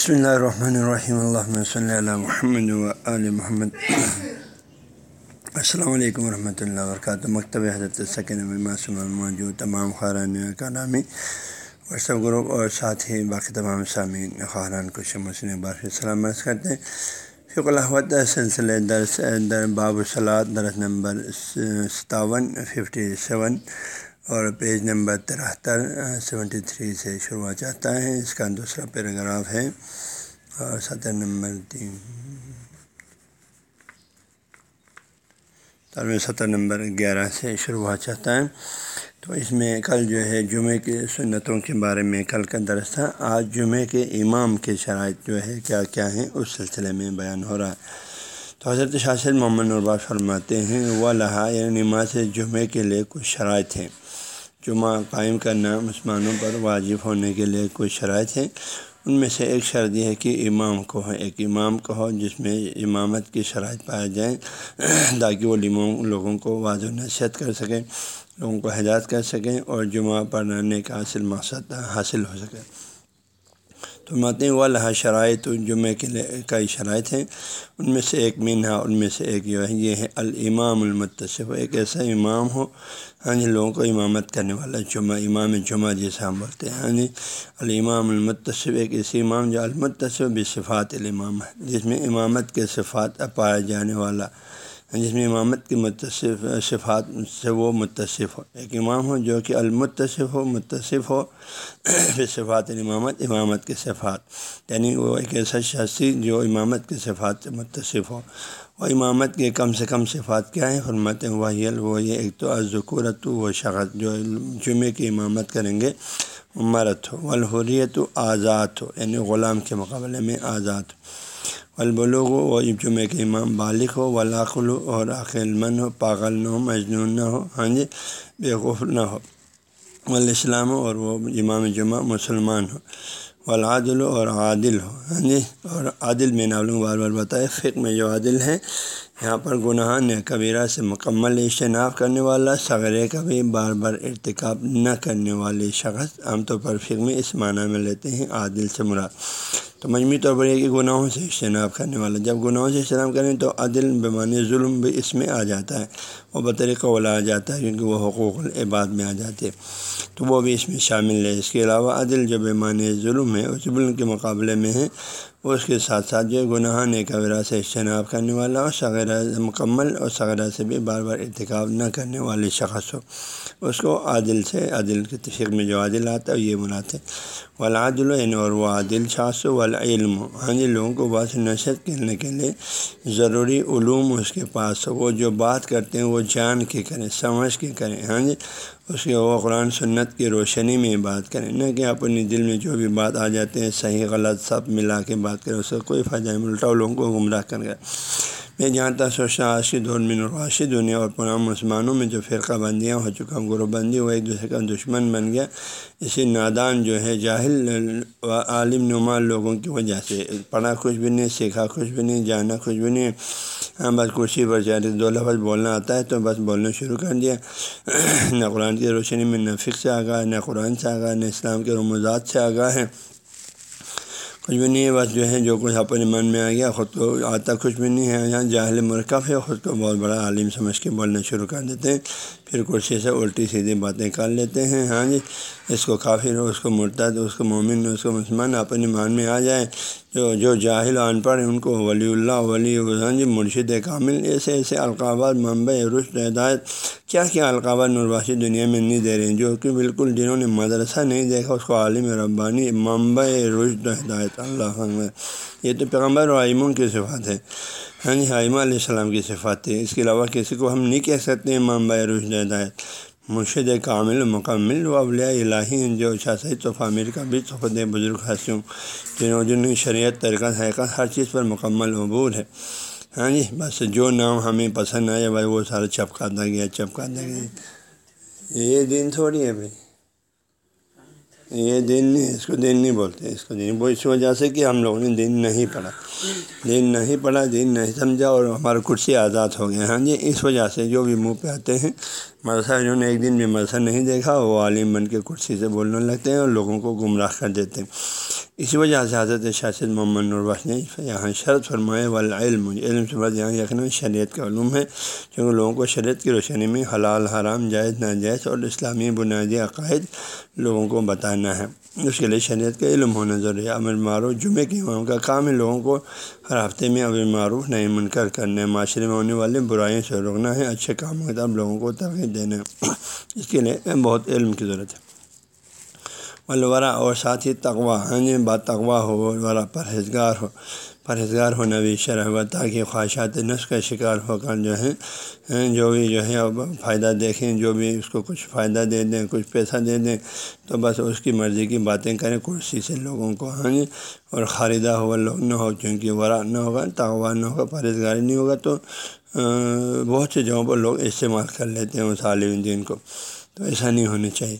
بسم اللہ الرحمن الرحیم اللہ صلی اللہ محمد علیہ محمد السلام علیکم ورحمۃ اللہ وبرکاتہ مکتب حضرت سکن معصوم موجود تمام خاران کرامی واٹس ایپ گروپ اور ساتھ ہی باقی تمام سامعین خاران کو شمسن بار سلام عرض کرتے ہیں فق الحمد سلسلہ درس در باب الصلاط درس نمبر ستاون ففٹی سیون اور پیج نمبر ترہتر سیونٹی تھری سے شروع چاہتا ہے۔ اس کا دوسرا پیراگراف ہے۔ اور ستر نمبر تین۔ طالب ستر نمبر گیارہ سے شروع چاہتا ہے۔ تو اس میں کل جو ہے جمعے کی سنتوں کے بارے میں کل کا درس تھا۔ آج جمعے کے امام کے شرائط جو ہے کیا کیا ہیں، اس سلسلے میں بیان ہو رہا ہے۔ تو حضرت شاشر محمد نرباز فرماتے ہیں وہ لہا یعنی نماز جمعے کے لیے کچھ شرائط ہیں۔ جمعہ قائم کرنا مسلمانوں پر واجب ہونے کے لیے کچھ شرائط ہیں؟ ان میں سے ایک شرط یہ ہے کہ امام کو ہو ایک امام کو ہو جس میں امامت کی شرائط پائے جائیں، تاکہ وہ لموں لوگوں کو واضح نصیحت کر سکیں، لوگوں کو ہدایت کر سکیں اور جمعہ پڑھانے کا اصل مقصد حاصل ہو سکے۔ تو متیں و لہٰ شرائط جمعہ کے لیے کئی شرائط ہیں، ان میں سے ایک مینہ ان میں سے ایک جو ہے، یہ ہے الامام المتصف۔ ایک ایسا امام ہو ہاں جی لوگوں کو امامت کرنے والا جمعہ، امام جمعہ جیسے ہم بولتے ہیں ہاں جی۔ الامام المتصف ایک ایسی امام جو المتصف بصفات الامام ہے، جس میں امامت کے صفات پائے جانے والا جس میں امامت کی متصف صفات سے وہ متصف ہو۔ ایک امام ہو جو کہ المتصف ہو، متصف ہو صفات امامت امامت کے صفات۔ یعنی وہ ایک ایسا شخصی جو امامت کے صفات سے متصف ہو۔ وہ امامت کے کم سے کم صفات کیا ہیں؟ حرمت واحل وہ یہ ایک تو ذکورت وہ شخص جو جمعے کی امامت کریں گے، مرت ہو۔ الحریت و آزاد ہو یعنی غلام کے مقابلے میں آزاد ہو۔ البلوغ و جمعہ کے امام بالغ ہو ولاخل ہو اور عقل من ہو پاگل نہ ہو، مجنون نہ ہو ہاں جی بیوقوف نہ ہو۔ والاسلام ہو اور وہ امام جمعہ مسلمان ہو۔ والعادل اور عادل ہو ہاں جی اور عادل میں نالوں بار بار بتائے فق میں جو عادل ہیں، یہاں پر گناہ نے کبیرہ سے مکمل اجتناب کرنے والا صغرے کا بھی بار بار ارتکاب نہ کرنے والے شخص، عام طور پر فکر میں اس معنی میں لیتے ہیں، عادل سے مراد۔ تو مجموعی طور پر یہ کہ گناہوں سے اجتناب کرنے والا، جب گناہوں سے اجتناب کریں تو عدل بیمانی ظلم بھی اس میں آ جاتا ہے، وہ بطریقہ اولا آ جاتا ہے کیونکہ وہ حقوق العباد میں آ جاتے تو وہ بھی اس میں شامل ہے۔ اس کے علاوہ عدل جو بیمانی ظلم ہے، اس ظلم کے مقابلے میں ہے۔ اس کے ساتھ ساتھ جو گناہ نے سے اجتناب کرنے والا اور سغیرہ مکمل اور سغیرہ سے بھی بار بار ارتکاب نہ کرنے والے شخص ہو۔ اس کو عادل سے، عادل کے تفریق میں جو عادل آتا ہے یہ مناتے والعادل یعنی اور وہ عادل شاخ والعلم۔ ہاں جی لوگوں کو بات نشت کرنے کے لیے ضروری علوم اس کے پاس ہو۔ وہ جو بات کرتے ہیں، وہ جان کے کریں، سمجھ کے کریں۔ ہاں جی اس کے وہ قرآن سنت کی روشنی میں بات کریں نہ کہ اپنی دل میں جو بھی بات آ جاتے ہیں، صحیح، غلط، سب ملا کے بات کریں، اس کا کوئی فائدہ نہیں، الٹا لوگوں کو گمراہ کر گیا میں جہاں تک سوچتا آج کے دور میں نراشی دنیا اور پرام مسلمانوں میں جو فرقہ بندیاں ہو چکا گروہ بندی وہ ایک دوسرے کا دشمن بن گیا۔ اسی نادان جو ہے، جاہل و عالم نما لوگوں کی وجہ سے۔ پڑھا کچھ بھی نہیں، سیکھا کچھ بھی نہیں، جانا کچھ بھی نہیں۔ بس کرسی پر جاتے دو لفظ بولنا آتا ہے تو بس بولنا شروع کر دیا۔ نہ قرآن کی روشنی میں نہ فکر سے آگاہ ہے نہ قرآن سے آگاہ، نہ اسلام کے رموزات سے آگاہ ہے کچھ بھی نہیں ہے بس جو ہے، جو کچھ اپنے من میں آ گیا، خود کو آتا، کچھ بھی نہیں ہے۔ یہاں جاہل مرکب ہے، خود کو بہت بڑا عالم سمجھ کے بولنا شروع کر دیتے ہیں۔ پھر کرسی سے الٹی سیدھی باتیں کر لیتے ہیں۔ ہاں جی اس کو کافر ہو اس کو مرتد، اس کو مومن، اس کو مسلمان اپنے مان میں آ جائے جو جو جاہل ان پڑھ ان کو ولی اللہ، ولی جی مرشد کامل، ایسے ایسے القابات ممبئی رشت ہدایت، کیا کیا القابات نرباشی دنیا میں نہیں دے رہے ہیں، جو کہ بالکل جنہوں نے مدرسہ نہیں دیکھا، اس کو عالم ربانی ممبئی رشد ہدایت، اللہ یہ تو پیغمبر و عیموں کی صفات ہے۔ ہاں جی حائمہ علیہ السلام کی صفات ہے۔ اس کے علاوہ کسی کو ہم نہیں کہہ سکتے ممبئی رشد ہدایت۔ مرشد کامل مکمل و اولیاء الہی ہیں، جو شاہ سید تو فامر کا بھی صفت بزرگ حسوں جنہوں جن شریعت، طریقہ، حقیقت ہر چیز پر مکمل عبور ہے۔ ہاں جی بس جو نام ہمیں پسند آیا، بھائی وہ سارا چپکاتا گیا چپکاتا گیا۔ یہ دن تھوڑی ہے بھائی۔ یہ دن نہیں، اس کو دین نہیں بولتے، اس کو دن وہ اس وجہ سے کہ ہم لوگوں نے دن نہیں پڑھا۔ دن نہیں پڑھا دن نہیں سمجھا اور ہمارا کرسی آزاد ہو گیا ہاں جی اس وجہ سے جو بھی منہ پہ آتے ہیں، مدرسہ انہوں نے ایک دن بھی مدرسہ نہیں دیکھا، وہ عالم بن کے کرسی سے بولنے لگتے ہیں اور لوگوں کو گمراہ کر دیتے ہیں۔ اسی وجہ سے حضرت شاشد محمد نربخ نے یہاں شرط فرمائے والعلم علم سے بعد یہاں یقیناً شریعت کا علوم ہے کیونکہ لوگوں کو شریعت کی روشنی میں حلال حرام جائز ناجائز اور اسلامی بنیادی عقائد، لوگوں کو بتانا ہے اس کے لیے شریعت کا علم ہونا ضروری ہے امر معروف جمعے کے امام کا کام ہے لوگوں کو ہر ہفتے میں امر معروف نہیں منکر کرنا ہے معاشرے میں ہونے والے برائیوں سے روکنا ہے اچھے کام کی طرف لوگوں کو ترغیب دینا ہے۔ اس کے لیے بہت علم کی ضرورت ہے۔ ولورا اور ساتھ ہی تقوا ہاں جی بات تقوا ہو ورا پرہیزگار ہو، پرہیزگار ہونا بھی شرح ہوا تاکہ خواہشات نس کا شکار ہو کر جو ہے ہاں، جو بھی جو ہے فائدہ دیکھیں، جو بھی اس کو کچھ فائدہ دے دیں، کچھ پیسہ دے دیں، تو بس اس کی مرضی کی باتیں کریں کرسی سے لوگوں کو ہاں جی اور خریدا ہوا لوگ نہ ہو، چونکہ ورا نہ ہوگا تغوا نہ ہوگا، پرہیزگاری نہیں ہوگا، تو بہت سے جگہوں پر لوگ استعمال کر لیتے ہیں اس عالم دین کو، تو ایسا نہیں ہونا چاہیے۔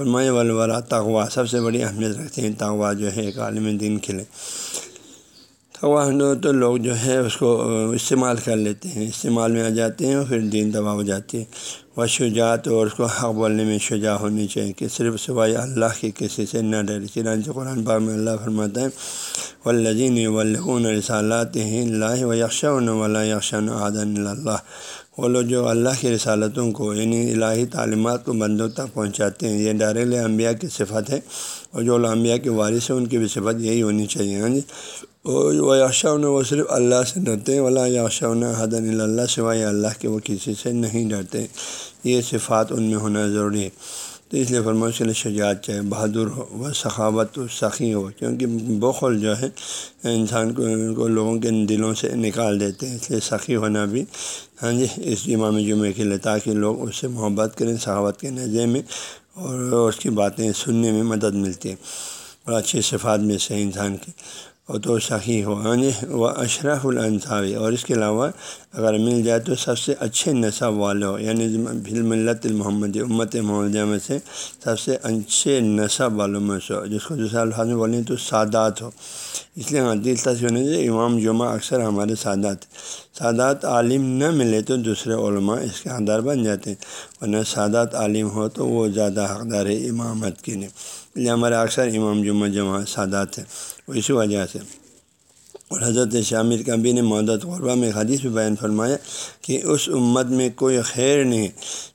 فرمائے ولورا تغوا سب سے بڑی اہمیت رکھتے ہیں۔ تغوا جو ہے، ایک عالم دین کے لیے۔ تغوا تو لوگ جو ہے، اس کو استعمال کر لیتے ہیں۔ استعمال میں آ جاتے ہیں اور پھر دین تباہ ہو جاتی ہے۔ وہ شجاعت اور اس کو حق بولنے میں شجاع ہونی چاہیے کہ صرف سوائے اللہ کے کسی سے نہ ڈرے۔ چنانچہ قرآن پاک میں اللہ فرماتا ہے ولجین ولغون رسالات اللہ و یکشاء ولا یکشان عدن اللہ وہ لوگ جو اللہ کی رسالتوں کو یعنی الہی تعلیمات کو بندوں تک پہنچاتے ہیں، یہ ڈائریکٹ انبیاء کی صفت ہے اور جو انبیاء کے وارث ہیں، ان کی بھی صفت یہی ہونی چاہیے۔ ہاں جی؟ وہ یاشاون وہ صرف اللہ سے ڈرتے ہیں، ولا یاشاون حدن اللہ سوائے اللہ کے وہ کسی سے نہیں ڈرتے۔ یہ صفات ان میں ہونا ضروری ہے۔ تو اس لیے فرماؤ کے لیے شجاعت چاہے، بہادر ہو وہ سخاوت و سخی ہو، کیونکہ بخل جو ہے، انسان کو کو لوگوں کے دلوں سے نکال دیتے ہیں، اس لیے سخی ہونا بھی۔ ہاں جی اس امام جمعے کے لیے، تاکہ لوگ اس سے محبت کریں، سخاوت کے نظر میں اور اس کی باتیں سننے میں مدد ملتی ہے۔ اور اچھی صفات میں سے انسان کی۔ اور تو سخی ہو ہاں یعنی وہ اشرف الانصاوی اور اس کے علاوہ اگر مل جائے تو سب سے اچھے نصب والے ہو یعنی فلم ملت المحمد امت محمدیہ میں سے سب سے اچھے نصب والوں میں سے ہو جس کو دوسرے الفاظ میں بولیں تو سادات ہو اس لیے ہاں، دلچسپی ہونے سے امام جمعہ اکثر ہمارے سادات سادات عالم نہ ملے تو دوسرے علماء اس کے حقدار بن جاتے ہیں۔ ورنہ سادات عالم ہو تو وہ زیادہ حقدار ہے امامت کے لیے۔ لیے ہمارے اکثر امام جمعہ جمع سادات ہیں۔ اسی وجہ سے۔ اور حضرت شامر کبی نے مدت غربہ میں حدیث بھی بیان فرمایا کہ اس امت میں کوئی خیر نہیں،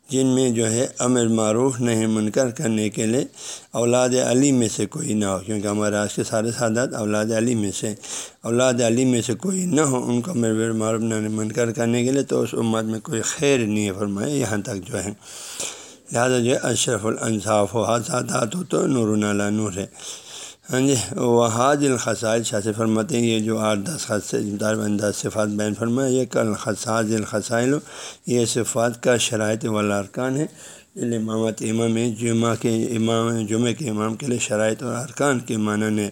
جن میں جو ہے امر معروف نہیں منکر کرنے کے لیے اولاد علی میں سے کوئی نہ ہو، کیونکہ ہمارے آج کے سارے سادات اولاد علی میں سے، اولاد علی میں سے کوئی نہ ہو، ان کو امر معروف نہ منکر کرنے کے لیے تو اس امت میں کوئی خیر نہیں ہے۔ فرمایا یہاں تک جو ہے، لہٰذا جو ہے اشرف الانصاف ہو حادثات ہو تو نور نالا نور ہے۔ ہاں جی وہ حاج الخصائل شاہ فرماتے ہیں، یہ جو آٹھ، دس خط انداز صفات بین فرمائے، یہ کل خصاج الخصائل، یہ صفات کا شرائط والا ارکان ہے امامت امام جمعہ کے امام، جمعہ کے امام کے لیے شرائط اور ارکان کے معنی نے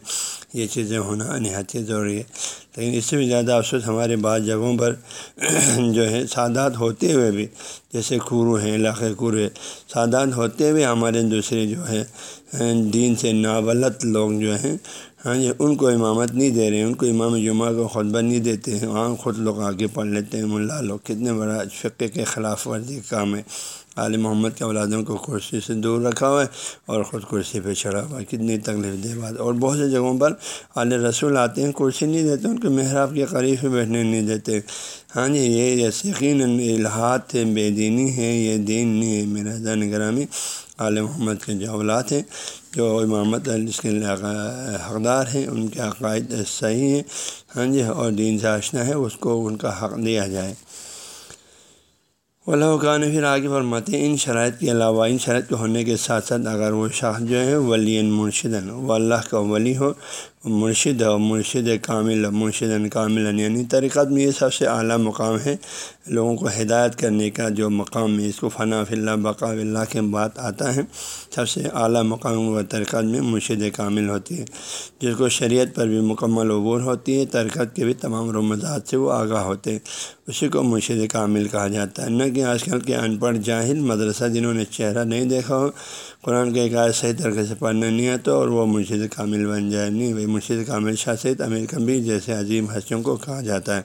یہ چیزیں ہونا نہایت ضروری ہے۔ لیکن اس سے بھی زیادہ افسوس ہمارے بعض جگہوں پر جو ہے، سادات ہوتے ہوئے بھی، جیسے کورو ہیں، علاقے کورو ہے سادات ہوتے ہوئے ہمارے دوسرے جو ہے، دین سے ناولت لوگ جو ہیں ہاں جی ان کو امامت نہیں دے رہے ہیں، ان کو امام جمعہ کو خطبہ نہیں دیتے ہیں، وہاں خود لوگ آگے پڑھ لیتے ہیں، ملا لوگ، کتنے بڑا فقے کے خلاف ورزی کام ہے۔ عالم محمد کے اولادوں کو کرسی سے دور رکھا ہوا ہے اور خود کرسی پہ چڑھا ہوا ہے۔ کتنی تکلیف دہ بات۔ اور بہت سی جگہوں پر عالیہ رسول آتے ہیں، کرسی نہیں دیتے، ان کو محراب کے قریب بیٹھنے نہیں دیتے۔ ہاں جی یہ یقین الحاط ہے بے دینی ہے یہ دین نہیں ہے۔ میرا زن گرامی عالم محمد کے جو اولاد ہیں، جو امامت اس کے حقدار ہیں، ان کے عقائد صحیح ہیں۔ ہاں جی اور دین سے آشنا ہے، اس کو ان کا حق دیا جائے۔ کا پھر آگے فرماتے ہیں، ان شرائط کے علاوہ، ان شرائط کے ہونے کے ساتھ ساتھ اگر وہ شاخ جو ہے ولی مرشدن وہ اللہ کا ولی ہو، مرشد ہو مرشد کامل مرشد کامل یعنی طریقت میں یہ سب سے اعلیٰ مقام ہے۔ لوگوں کو ہدایت کرنے کا جو مقام ہے، اس کو فنا فی اللہ، بقا اللہ کے بات آتا ہے۔ سب سے اعلیٰ مقام و ترکت میں مرشد کامل ہوتی ہے۔ جس کو شریعت پر بھی مکمل عبور ہوتی ہے، ترکت کے بھی تمام رمضات سے وہ آگاہ ہوتے ہیں۔ اسی کو مرشد کامل کہا جاتا ہے۔ نہ کہ آج کل کے ان پڑھ جاہل مدرسہ جنہوں نے چہرہ نہیں دیکھا ہو، قرآن کے ایک صحیح طریقے سے پڑھنا نہیں آتا اور وہ مرشد کامل بن جائے۔ نہیں بھائی مرشد کامل شاہ سید امیر کبیر جیسے عظیم ہستیوں کو کہا جاتا ہے۔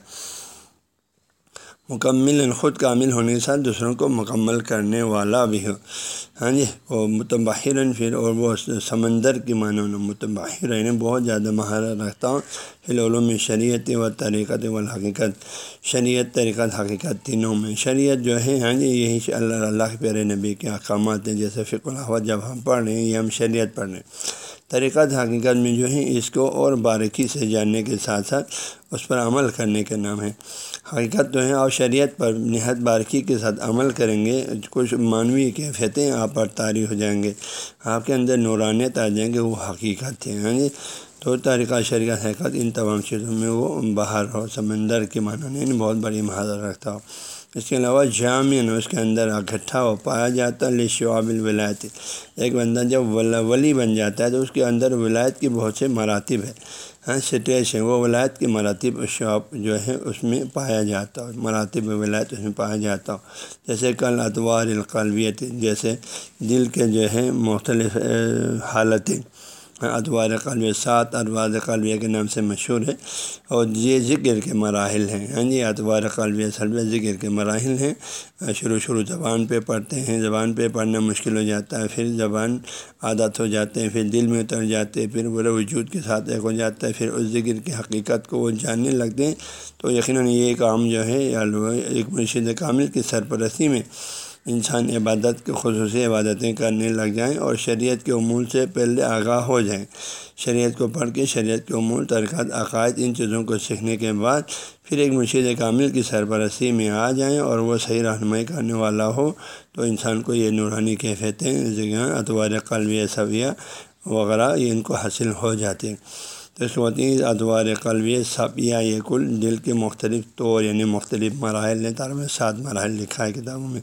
مکمل خود کامل ہونے کے ساتھ دوسروں کو مکمل کرنے والا بھی ہو۔ ہاں جی وہ متباہر پھر، اور وہ سمندر کی معنی متباہر یعنی بہت زیادہ مہارت رکھتا ہوں۔ پھر علوم شریعت و طریقت و الحقیقت، شریعت، طریقت، حقیقت تینوں میں۔ شریعت جو ہے ہاں جی یہی اللہ اللہ کے پیارے نبی کے احکامات ہیں۔ جیسے فکر الحوت جب ہم پڑھ رہے ہیں، یہ ہم شریعت پڑھ رہے ہیں۔ طریقہ حقیقت میں جو ہے، اس کو اور باریکی سے جاننے کے ساتھ ساتھ اس پر عمل کرنے کے نام ہے۔ حقیقت تو ہے اور شریعت پر نہایت باریکی کے ساتھ عمل کریں گے، کچھ معنوی کیفیتیں آپ پر طاری ہو جائیں گے۔ آپ کے اندر نورانیت آ جائیں گے، وہ حقیقت ہے۔ ہاں جی؟ تو طریقہ شریعت حقیقت ان تمام چیزوں میں وہ باہر ہو سمندر کے معنی نہیں، بہت بڑی مہارت رکھتا ہو اس کے علاوہ جامع اس کے اندر اکٹھا ہو، پایا جاتا ہے شعاب الولایت۔ ایک بندہ جب ولی بن جاتا ہے تو اس کے اندر ولایت کی بہت سے مراتب ہے ہاں سٹیج ہیں، وہ ولایت کی مراتب شعب جو ہے اس میں پایا جاتا ہو مراتب ولایت اس میں پایا جاتا ہو۔ جیسے کل اتوار القلویت جیسے دل کے جو ہے مختلف حالتیں۔ ادوار قلب سات، ادوار قلبیہ کے نام سے مشہور ہے اور یہ ذکر کے مراحل ہیں۔ ہاں جی اتوار قلبیہ سلب ذکر کے مراحل ہیں۔ شروع شروع زبان پہ پڑھتے ہیں، زبان پہ پڑھنا مشکل ہو جاتا ہے، پھر زبان عادت ہو جاتے ہیں، پھر دل میں اتر جاتے ہیں، پھر برے وجود کے ساتھ ایک ہو جاتا ہے، پھر اس ذکر کی حقیقت کو وہ جاننے لگتے ہیں۔ تو یقیناً یہ کام جو ہے ایک مرشد کامل کی سرپرستی میں انسان عبادت کے خصوصی عبادتیں کرنے لگ جائیں اور شریعت کے امول سے پہلے آگاہ ہو جائیں۔ شریعت کو پڑھ کے شریعت کے امول ترکات عقائد، ان چیزوں کو سیکھنے کے بعد پھر ایک مشید کامل کی سرپرستی میں آ جائیں اور وہ صحیح رہنمائی کرنے والا ہو تو انسان کو یہ نورانی کیفیتیں جگہ اتوار قلبی صویہ وغیرہ یہ ان کو حاصل ہو جاتے۔ ہیں تو اس ہوتی ہیں ادوار قلبی صفیہ یہ کل دل کے مختلف طور یعنی مختلف مراحل نے تار میں سات مراحل لکھا ہے کتابوں میں۔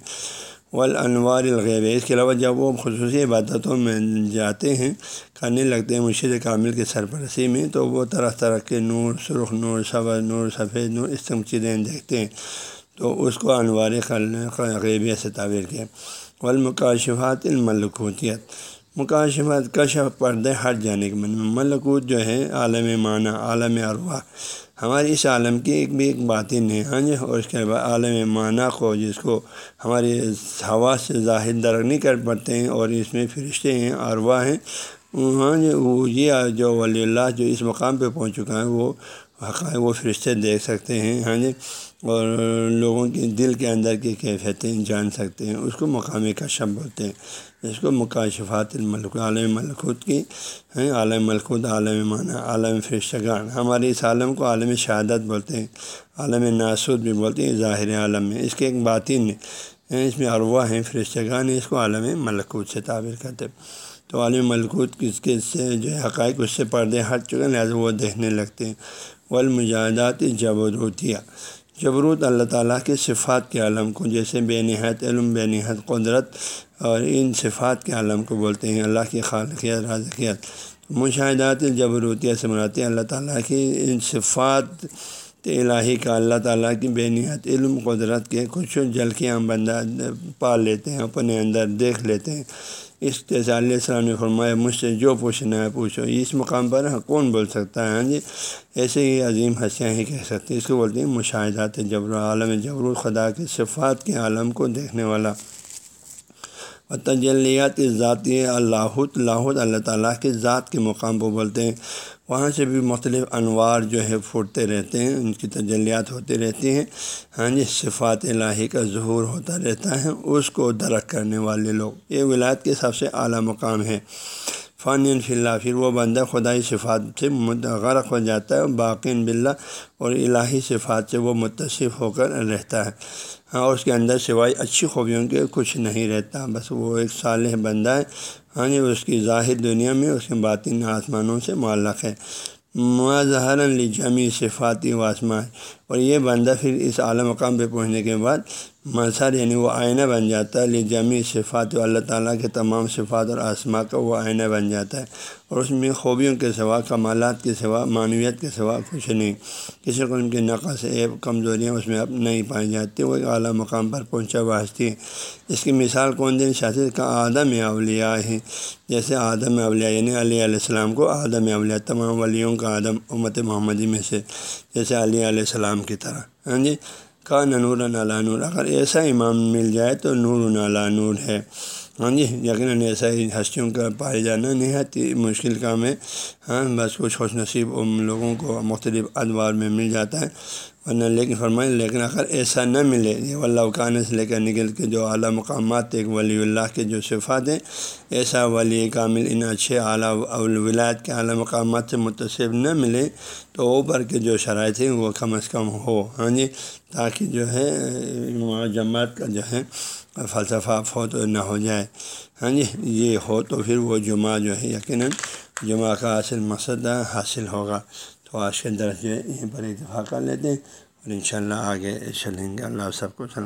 والانوار الغیب اس کے علاوہ جب وہ خصوصی عبادتوں میں جاتے ہیں کرنے لگتے ہیں مرشد کامل کے سرپرسی میں، تو وہ طرح طرح کے نور، سرخ نور صبر نور، سفید نور، اس طرح چیزیں دیکھتے ہیں۔ تو اس کو انوار غیبیہ سے تعبیر کیا۔ والمکاشفات الملکوتیت۔ مکاشفات کشف پردے ہٹ جانے کے من ملکوت جو ہے عالم معنی، عالم اروا ہماری اس عالم کی ایک بھی ایک بات ہی ہاں جی؟ اور اس کے بعد عالم معنی کو، جس کو ہماری ہوا سے ظاہر درگ نہیں کر پڑتے ہیں اور اس میں فرشتے ہیں اروا ہیں۔ ہاں جی؟ وہ یہ جو ولی اللہ جو اس مقام پہ پہنچ چکا ہے، وہ حقائق وہ فرشتے دیکھ سکتے ہیں ہاں جی؟ اور لوگوں کے دل کے اندر کی کیفیتیں جان سکتے ہیں، اس کو مقامی کا شب بولتے ہیں۔ اس کو مکاشفات الملک، عالم ملکوت کی، ہیں، عالم ملکوت، عالم معنی عالم فرشتگان ہمارے اس عالم کو عالم شہادت بولتے ہیں، عالم ناسود بھی بولتے ہیں، ظاہر عالم میں۔ اس کے ایک باطن ہے اس میں اروا ہیں فرشتگان اس کو عالم ملکوت سے تعبیر کرتے ہیں۔ تو عالم ملکوت کس کے سے جو ہے حقائق، اس سے پردے ہٹ چکے ہیں، لہٰذا وہ دیکھنے لگتے ہیں۔ والمجادات جبروتیہ جبروت اللہ تعالیٰ کے صفات کے عالم کو، جیسے بے نہایت علم، بے نہایت قدرت اور ان صفات کے عالم کو بولتے ہیں، اللہ کی خالقیت، رازقیت۔ مشاہدات جبروتیہ سے مناتے ہیں، اللہ تعالیٰ کی ان صفات الہی کا، اللہ تعالیٰ کی بے نہایت علم، قدرت کے کچھ جھلکیاں بندہ پال لیتے ہیں، اپنے اندر دیکھ لیتے ہیں۔ اس جیسے علیہ السلام نے فرمایا، مجھ سے جو پوچھنا ہے پوچھو۔ اس مقام پر ہاں، کون بول سکتا ہے؟ ہاں جی ایسے ہی عظیم ہنسیاں ہی کہہ سکتے ہیں۔ اس کو بولتے ہیں مشاہدات جبر، عالم جبر خدا کے صفات کے عالم کو دیکھنے والا۔ اور تجلیات ذاتی اللہ لاہت اللہ تعالیٰ کے ذات کے مقام کو بولتے ہیں۔ وہاں سے بھی مختلف انوار جو ہے پھوٹتے رہتے ہیں، ان کی تجلیات ہوتی رہتی ہیں۔ ہاں جی صفات الہی کا ظہور ہوتا رہتا ہے، اس کو درخت کرنے والے لوگ۔ یہ ولایت کے سب سے اعلیٰ مقام ہے فن فی اللہ، پھر وہ بندہ خدائی صفات سے غرق ہو جاتا ہے، باقین بلّہ اور الہی صفات سے وہ متصف ہو کر رہتا ہے۔ ہاں اس کے اندر سوائے اچھی خوبیوں کے کچھ نہیں رہتا، بس وہ ایک صالح بندہ ہے۔ ہاں جی اس کی ظاہر دنیا میں اس کے باطن آسمانوں سے معلق ہے۔ مظہر جمی صفاتی واسمہ اور یہ بندہ پھر اس اعلیٰ مقام پہ پہنچنے کے بعد مظہر یعنی وہ آئینہ بن جاتا ہے جمی صفات و اللہ تعالیٰ کے تمام صفات اور آسما کا وہ آئینہ بن جاتا ہے اور اس میں خوبیوں کے سوا، کمالات کے سوا، معنویت کے سوا کچھ نہیں۔ کسی قسم کی نقص ایپ کمزوریاں اس میں اب نہیں پائی جاتی، وہ ایک اعلیٰ مقام پر پہنچا ہوا ہستی ہے۔ اس کی مثال کون دن شاست کا آدم اولیاء ہے جیسے آدم اولیاء یعنی علیہ علیہ السلام کو آدم اولیاء، تمام ولیوں کا آدم امت محمدی میں سے۔ جیسے علیہ علیہ السلام کی طرح۔ ہاں جی؟ کا نور نالا نور۔ اگر ایسا امام مل جائے تو نور نالا نور ہے۔ ہاں جی؟ یقیناً ایسا ہی ہستیوں کا پائے جانا نہایت مشکل کام ہے۔ ہاں بس کچھ خوش نصیب ان لوگوں کو مختلف ادوار میں مل جاتا ہے۔ ورنہ لیکن فرمائیں، لیکن اگر ایسا نہ ملے اللہ کان سے لے کر نکل کے جو اعلیٰ مقامات ایک ولی اللہ کے جو صفات ہیں، ایسا ولی کامل ان اچھے اعلیٰ ولایت کے اعلیٰ مقامات سے متصب نہ ملے تو اوپر کے جو شرائط ہیں، وہ کم از کم ہو۔ ہاں جی؟ تاکہ جو ہے جماعت کا جو ہے، فلسفہ فوت نہ ہو جائے۔ ہاں جی؟ یہ ہو تو پھر وہ جمعہ جو ہے، یقیناً جمعہ کا اصل مقصد حاصل ہوگا۔ تو آج کے درس جو ہے یہیں پر اتفاق کر لیتے ہیں اور انشاءاللہ آگے چلیں گے۔ اللہ سب کو سلام۔